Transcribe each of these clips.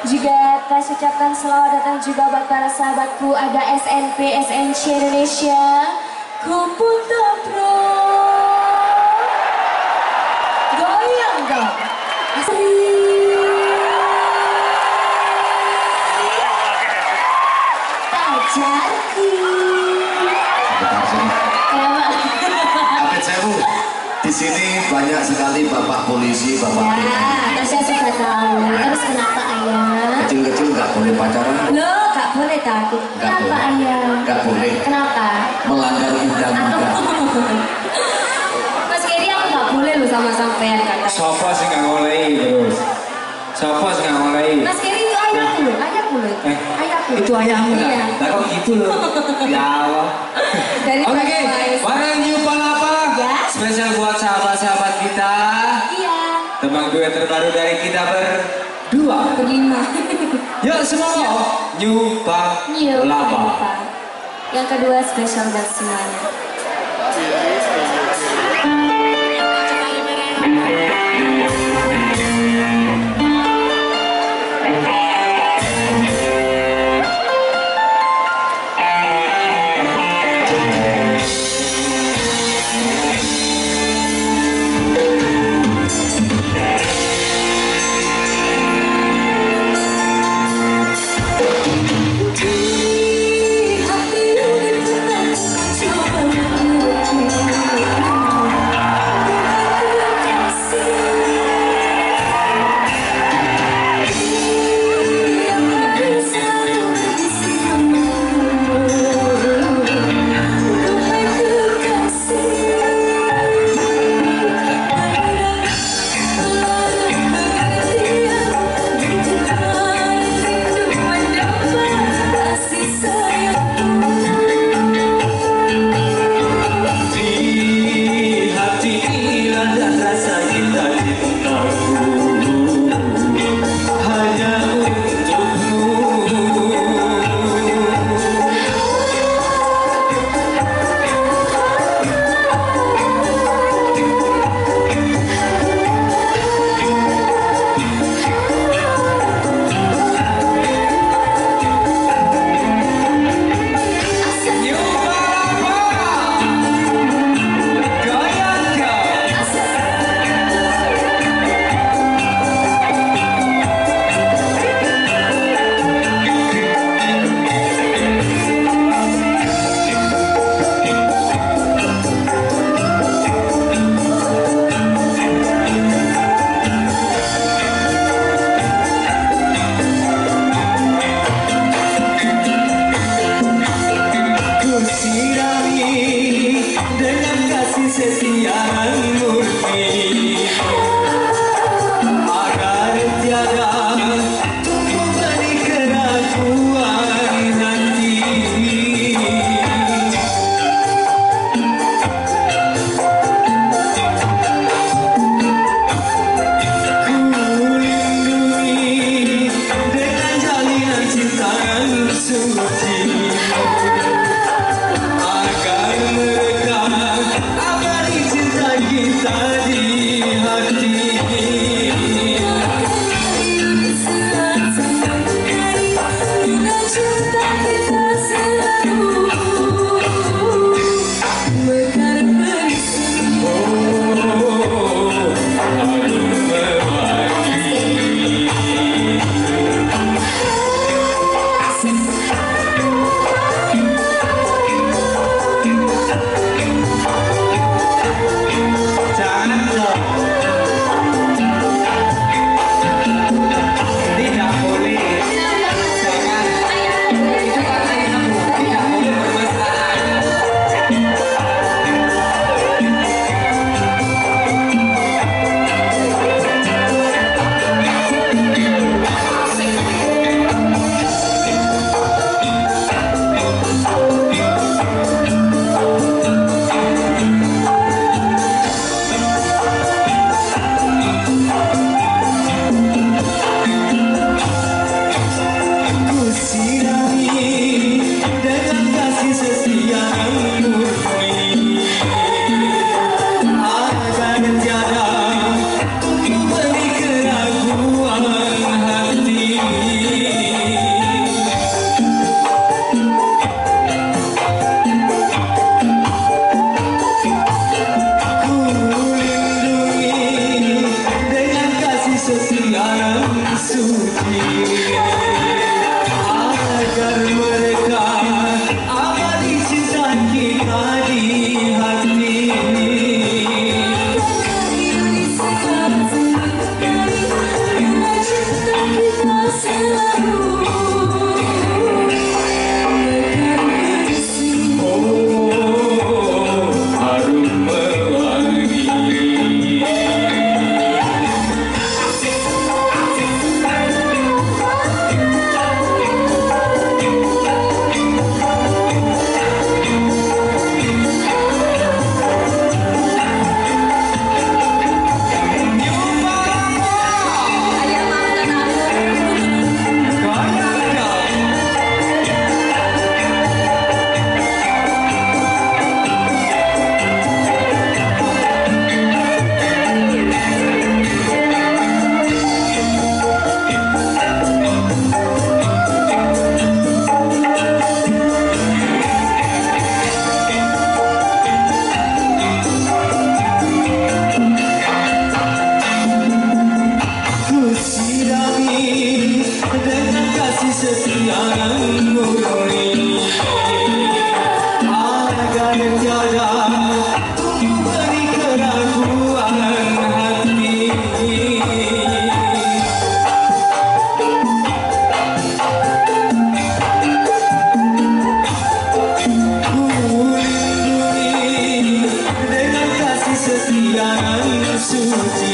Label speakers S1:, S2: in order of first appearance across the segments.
S1: Juga kasih ucapkan selamat datang juga buat para sahabatku. Ada SNP SNC Indonesia. Komputer Pro Goyang dong Tajarki?
S2: Abid Sewu, di sini banyak sekali bapak polisi, bapak
S1: Ya, saya sudah tahu. Terus kenapa Mas Kiri aku gak boleh loh sama sampean kata.
S3: Sopo sing nggak ngolehi terus? Sopo sing nggak ngolehi?
S1: Mas Kiri itu ayahku loh, ayahku loh.
S3: Eh,
S1: Ayahku.
S3: Itu ayahmu
S1: Iya.
S3: kan? Lah kok gitu loh? ya Allah.
S1: Dari
S3: Oke,
S1: Faiz.
S3: barang New Palapa.
S1: Ya.
S3: Spesial buat sahabat-sahabat kita.
S1: Iya.
S3: Tembang duet terbaru dari kita berdua.
S1: Berlima.
S3: Yuk semua New
S1: New
S3: Palapa.
S1: Palapa. Yang kedua spesial buat semuanya. Di hati
S3: 主题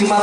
S3: te matar.